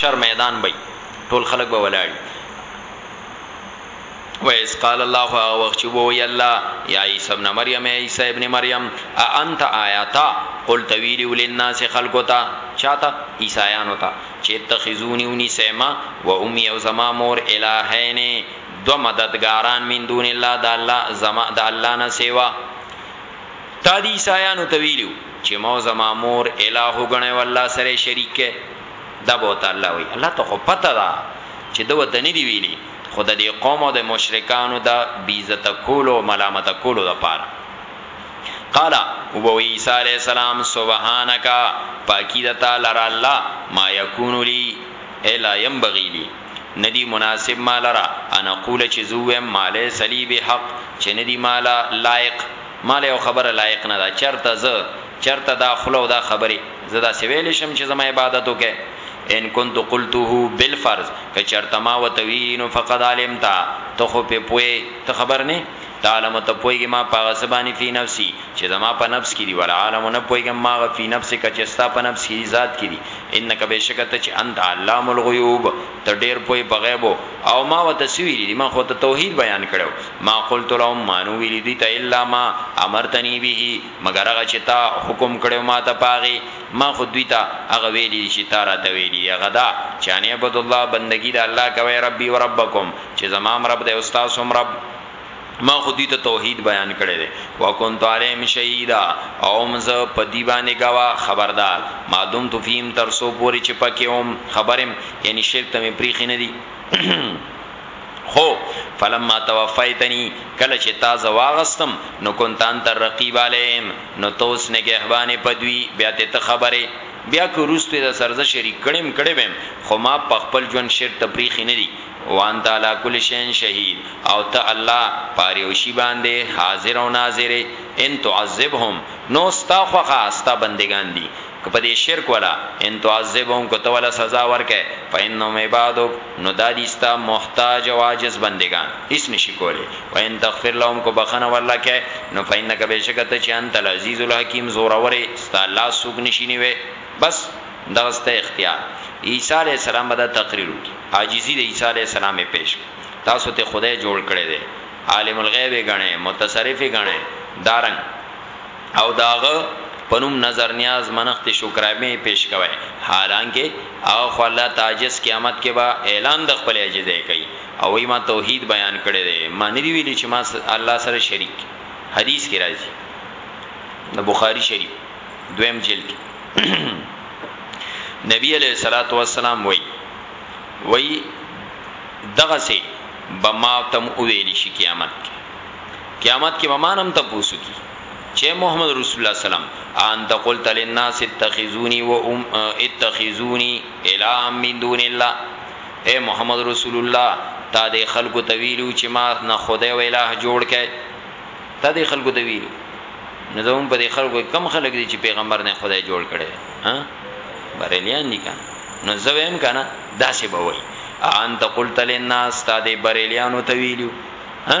چر میدان به ټول خلک به ولاړ و اس قال الله هغه وخت چې وو وی الله یا عیسی ابن مریم عیسی ابن مریم ا انت آیاتا قلت ویلی وللناس خلقتا چاته عیسایانو ته چې تخذونی ونی سیما و امی او زما مور الہین دو مددگاران من دون الله د الله زما د الله نه سیوا تا دی عیسایانو ته ویلو چې مو زما مور الہ غنه والله سره شریک دا به ته الله وي الله ته خو پته ده چې د وطن دی ویلي خو د دې قوم او د مشرکانو د بیزت کولو او ملامت کولو لپاره قال او بو عیسی علی السلام سبحانك پاکی د تعالی را الله ما یکون لی الا ينبغي لي ندی مناسب مال را انا قول چې زوم مال سلی به حق چې ندی مال لایق مال او خبره لایق نه دا چرته ز چرته دا خلو دا خبره زه دا سی ویلی شم چې زما عبادت وکه ان كنت قلته بالفرض که چرته ما وتوی نو فقد علمتا ته خو په پوي ته خبر نه تعلم ته پويګه ما پاغه سبانی فی نفسی چې زما په نفس کې دی ول عالم نه پويګم ما غ فی نفس ک چې ستا په نفس کې ذات کې دی انک بشکت چې انت علام الغیوب ته ډیر پوي په غیبو او ما وتسوی دی ما خو ته توحید بیان کړو ما قلت لهم مانو ویل دی ته الا ما امرتنی به مګر هغه چې تا حکم کړی و ماته په هغې، ما خو دوی ته هغه ویلي دي چې تا راته ویلي دي، هغه دا چې ان اعبدوا الله، بندګي د الله کوئ، ربي وربکم، چې زما هم رب دی او ستاسو هم رب، ما خو دوی ته توحید بیان کړی دی، وکنت علیهم شهیدا، او وم زه په دوی باندې ګواه، خبردار، ما دمت فیهم، تر څو پورې چې پکې وم، خبر یم، یعنی شرک ته مې پریښي نه دي. خو فلما توفیتنی کله چه تا زه واغستم نو کنت انت الرقیب علیهم نو ته اوس نګهبان په دوی بیا ته ته خبرې بیا که وروسته یې درسره زه شریک کړی هم کړی به یم خو ما په خپل ژوند شرک ته پریښي نه دي وانت علی کل شیء شهید او ته الله په هر یو شي باندې حاضر او ناظر یې ان تعذبهم نو ستا خوښه ستا بندګان دي که په دې شرک ولا ان تعذبهم که ته ولا سزا ورکړې فانهم عبادک نو دا دي ستا محتاج او عاجز بندګان هیڅ نشي کولی وان تغفر لهم که بخښنه ورله کړې نو فانک بېشکه ته چې انت العزیز الحکیم زورور یې ستا لاس څوک نشي نیوی بس دغه ستا اختیار عیسی علیه السلام به دا تقریر وکړي عاجزي د عیسی علیه السلام یې پېښ کړه تاسو ته خدای جوړ کړی دی عالم الغیب یې ګڼئ متصرف یې ګڼئ دارنګ او د هغه په نوم نظر نیاز منښتې شکرانې پیش کوی حالانکه هغه خو الله ته عاجز قیامت کې به اعلان د خپلې عاجزۍ کوي او وایي ما توحید بیان کړی دی ما نه دی ویلي چې ما الله سره شریک کی حدیث کې راځي د بخاری شریف دویم جلد نبی علیہ الصلات والسلام وای وای دغه سي بما تم ویل شي قیامت کې قیامت کې بمانم ته پوسو کی چه محمد رسول الله سلام ان ته قلت للناس اتخذوني و ام اتخذوني الها من دون الله اي محمد رسول الله تا د خلکو تویلو چې ما نه خدای و الہ جوړ کړي تا د خلکو تویلو نو زمون په دې خلکو کم خلک دي چې پیغمبر نه خدای جوړ کړي ها بریلیان دي کنه نو زویم کنه داسې به وای ان ته قلت للناس تا د بریلیانو تویلو ها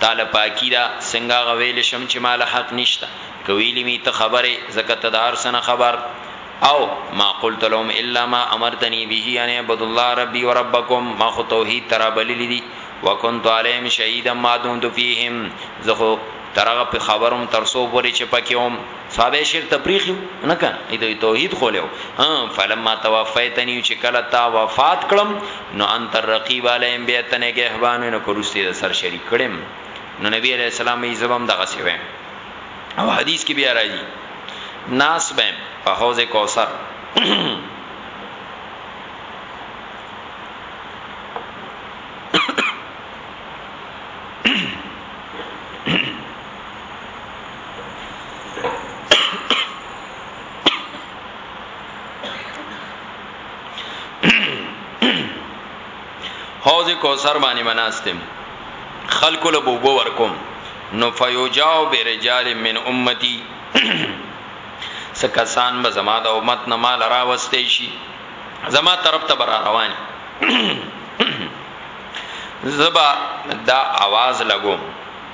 تاله پاکی ده څنګه هغه ویل شم چی ماله حق نشته که ویلی می ته خبره ځکه ته د هر څه نه خبر او ما قلت لهم الا ما امرتنی به ان اعبدوا الله ربی و ربکم ما خو توحید ته رابللی دی وکنت علیهم شهیدا ما دمت فیهم زه خو تر هغه په خبر وم تر څو پورې چې پکې وم صحابه شرک تفریخ نه کنه ایدو توحید خولیو ها فلما توفیتنی چې کله تا وفات کړم نو انت الرقیب علیم بیتنه گهبانو نو کرستی د سر شریک کړم نو نبی علیہ السلام یې زبم دغه سی ویم او حدیث کې بیا راځي ناس بهم په حوض کوثر حوض کوثر باندې مناستم خلق له بوبو ورکوم نو فیوجاو برجال من امتی سکسان به زما د امت نه مال را وستې شي زما طرف ته بر روان زبا دا आवाज لګوم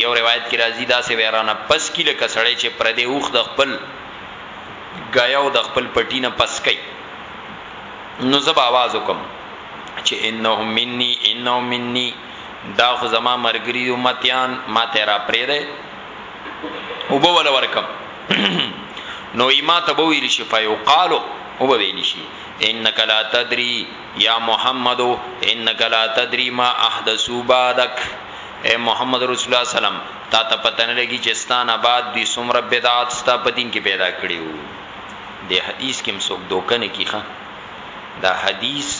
یو روایت کې راځي داسې به رانه پس کی لکه سړی چې پردی اوښ د خپل ګایا او د خپل پټی نه پس کوي نو زب आवाज وکم چې انهم مني انهم مني دا خو زما مرګري امتيان ما ته را پرې ده او به ول ورکم نو ایما ته به ویل شي فیقالو او به ویل شي انک لا تدری یا محمد انک لا تدری ما احدثو بعدک اې محمد رسول الله سلام تا ته پته نه لګي چې ستا نه بعد دوی څومره بدعات ستا په دین کې پیدا کړي وو د حدیث کې مسوک دوکه نه کیخه دا حدیث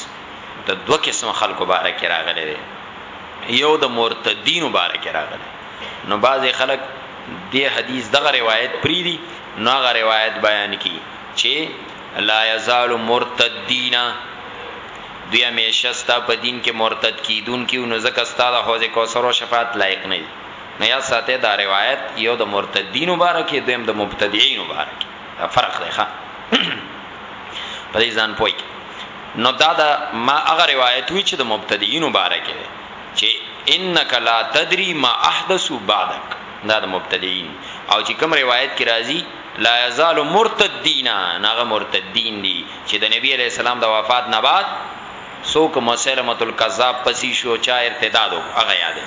د دوه قسم خلکو باره کې راغلی دی یو د مرتدینو باره کې راغلی نو بعضې خلک دې حدیث دغه روایت پری دی نو هغه روایت بیان کی چې لا یزال مرتدین دوی همیشه ستا په دین کې مرتد کیدونکي وو نو ځکه ستا د حوض کوثر او شفاعت لایق نه دي نو یاد ساته دا روایت یو د مرتدینو باره کې دویم د مبتدعینو باره کې فرق دی ښا په دې ځان پوي نو دا دا ما هغه روایت وی چې د مبتدیینو باره کې دی چې انک لا تدری ما احدث بعدک دا د مبتدیین او چې کوم روایت کې راځي لا یزال مرتدین ناغه مرتدین دي چې د نبی علی السلام د وفات نه بعد سوک مسلمه الکذاب پسی شو چا ارتدادو هغه یاده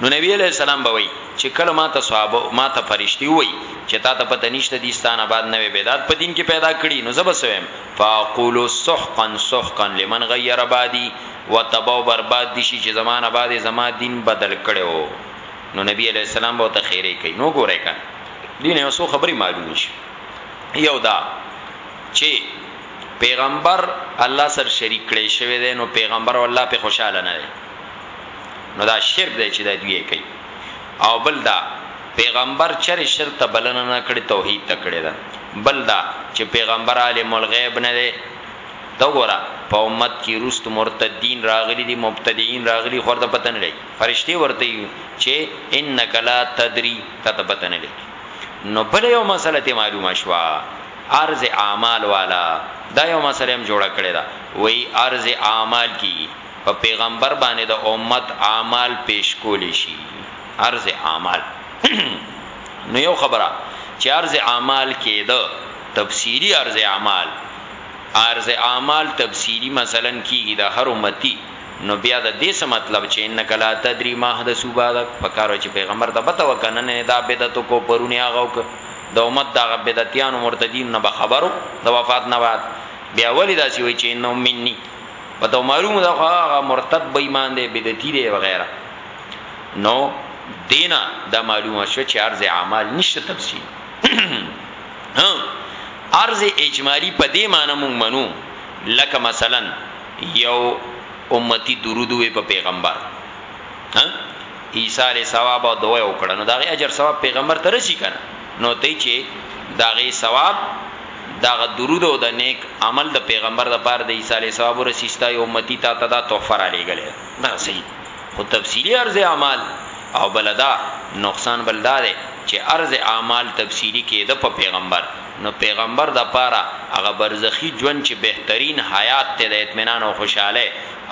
نو نبی علی السلام به وای چې کله ما ته صحابه ما ته فرشتي وای چې تا ته پته نشته دي ستانه بعد نوې بدعت په دین کې پیدا کړي نو زب سویم فاقول سحقا سحقا لمن غیر بعدي وتبو برباد دي شي چې زمانه بعد زما دین بدل کړو نو نبی علیہ السلام به ته خیره کوي نو ګوره کا دین یو سو خبري معلوم شي یو دا چې پیغمبر الله سر شریک کړي شوی دی نو پیغمبر او الله په خوشاله نه دی نو دا شرک دی چې دا دوی کوي او بل دا پیغمبر چر شرک ته بلنه نه کړي توحید ته کړي دا بل دا چې پیغمبر عالم الغیب نه دی دا ګوره په امت کې روست مرتدین راغلي دي مبتدیین راغلي خورده پتن لګي فرشتې ورته وي چي انک لا تدري تا ته پته نه لګي نو بله یو مسله ترې معلومه شوه عرض اعمال والا دا یو مسله هم جوړه کړې ده وایي عرض اعمال کي په پیغمبر باندې د امت اعمال پیش کولي شي عرض اعمال نو یو خبره چي عرض اعمال کېده تفصیلي عرض اعمال عرض اعمال تفصیلي مثلا کیږي د هر امتي نو بیا د دې څه مطلب چې انک لا تدری ما احدث بعدک پکارو چې پیغمبر ته پته وکنه نه دا بدعت کو پرونی هغه وک د امت دا بدعتیان مرتدین نه خبرو د وفات نه بعد بیا ولی دا سی وی چې نو منی پته معلوم دا هغه مرتد بې ایمان دی بدعتی دی وغیرہ نو دینا دا معلومه شو چې ارز اعمال نشته تفصیل ارز اجمالی په دې معنی مونږ منو لکه مثلا یو امتی درود وی په پیغمبر ها ایثار ثواب او دعا وکړه نو داغه اجر ثواب پیغمبر ته رسی کنه نو ته چی داغه ثواب داغه درود او د نیک عمل د پیغمبر د پاره د ایثار ثواب ورسیستا یو امتی تا تدا تحفه را لګلې دا صحیح خو تفصیلی ارز اعمال او بلدا نقصان بلدا ده چې ارز اعمال تفصیلی کې د په پیغمبر نو پیغمبر د پاره هغه برزخی ژوند چه بهترین حیات ته د اطمینان او خوشحالی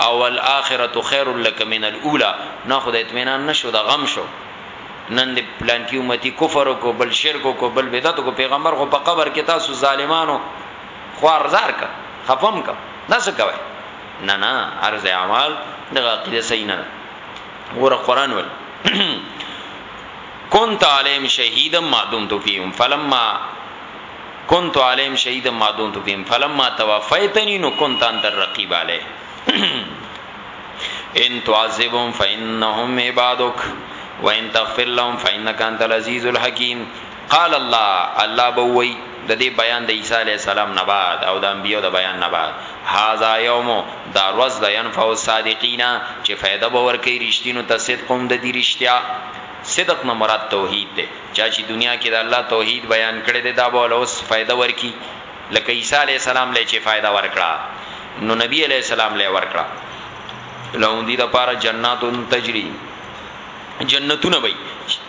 او والاخرة خیر لک من الاولی نه خو د اطمینان نه شو د غم شو نن د پلانکی امتی کفر وکړو بل شرک وکړو بل بدعت وکړو پیغمبر خو په قبر کی تاسو ظالمانو خوار زار کړ خفه هم کړ دا څه کوی نه نه عرض اعمال دغه عقیده صحیح نه ده وګوره قرآن وایی کنت علیهم شهیدا ما دمت فیهم فلما کنت علیهم شهیدا ما دمت فیهم فلما توفیتنی نو کنت انت الرقیب علیهم ان تعذبهم فانهم عبادك وان تغفر لهم فانك انت العزيز الحكيم قال الله الله بوي د دې بیان د عیسی علی السلام نه بعد او د انبیو د بیان نه بعد هاذا یوم دا روز د ينفع الصادقین چې فائدہ باور کوي رښتینو ته صدقوم د دې رښتیا صدق نه مراد توحید دی چا چی دنیا کی د الله توحید بیان کړی دی دا به له اوس فایده ورکی لکه عیسی علیه السلام له چی فایده ورکړه نو نبی علیه السلام له ورکړه لهم دی د پاره جنات تجری جنتونه بی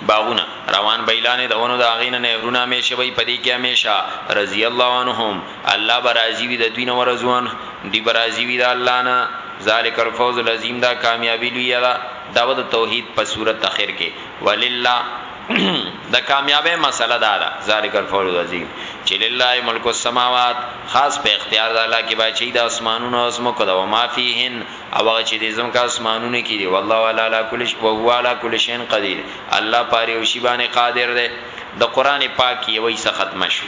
باغونه روان بیلانه دونو د اغینه نهرونه همیشه بی پدی کی همیشه رضی الله عنهم الله برازی وی د دوی نو رضوان دی برازی وی د الله نه ذالک الفوز العظیم دا کامیابی لوی دا دعوت التوحید په سورت اخر کې ولله د کامیابی مسله دا ده ذالک الفوز العظیم چې لله ملک السماوات خاص په اختیار د الله کې بچی د اسمانونو او زمکو د وما فیهن او هغه چې د زمکو اسمانونو کې دی والله ولا لا کل شی او هو علا کل شی قدیر الله پاره او شی باندې قادر دی د قران پاک یوې څخه ختم شو